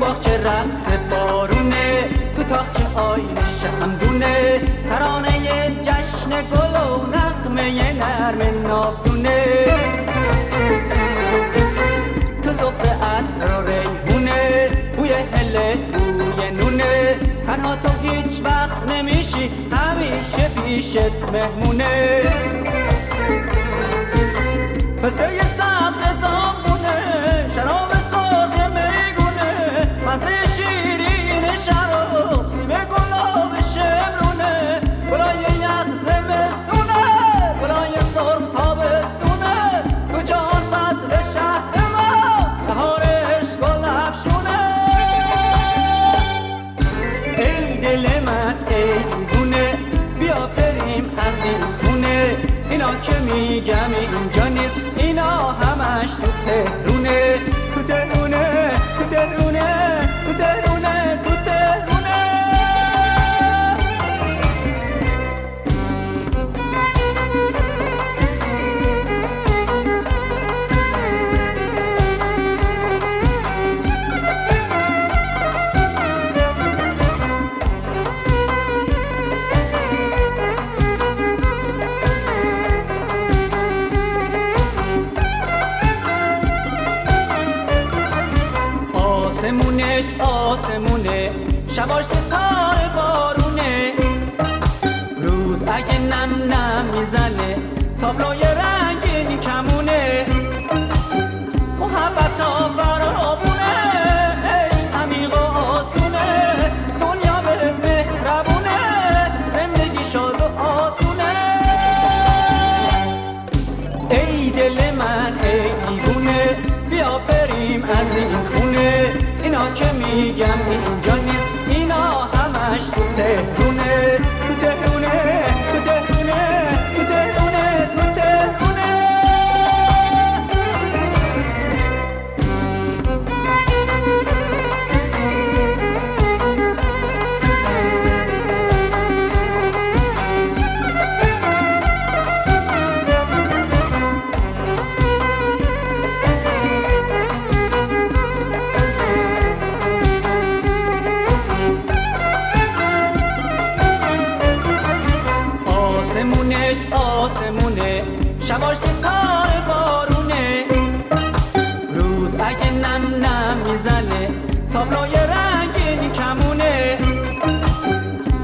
باغچه رقص بارونه تو تاخچه آینه شمدونه ترانه جشن گل و نقمه نرم نابدونه تو زفت عطر و ریحونه بوی هله بوی نونه. تنها تو هیچ وقت نمیشی همیشه پیشت مهمونه. پس یه سبز من ای دیوونه بیا بریم از این خونه. اینا که میگم اینجا نیست. اینا همش تو تهرونه آسمونش آسمونه. شباش کار بارونه. روز اگه نم نم می‌زنه تابلوی رنگینی کمونه محبت ها برابونه عشق عمیق و آسونه. دنیا به مهربونه. زندگی شاد و آسونه. ای دل من ای دیوونه. بیا بریم از این خونه. اینا که میگم اینجا نیست اینا همش تو آسمونش آسمونه شباش کار بارونه. روز اگه نم نم می‌زنه تابلوی رنگینی کمونه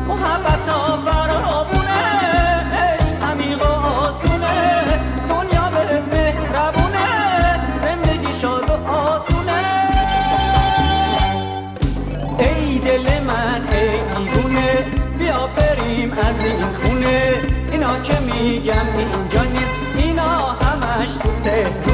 محبت برابونه عشق عمیق و آسونه. دنیا به مهربونه زندگی شاد و آسونه. ای دل من ای دیوونه بیا بریم از این که میگم اینجا نیست اینا همش تو